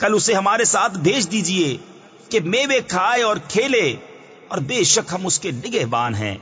کل اسے ہمارے ساتھ بھیج دیجیے کہ میوے کھائے اور کھیلے اور بے شک ہم اس کے نگہ بان ہیں۔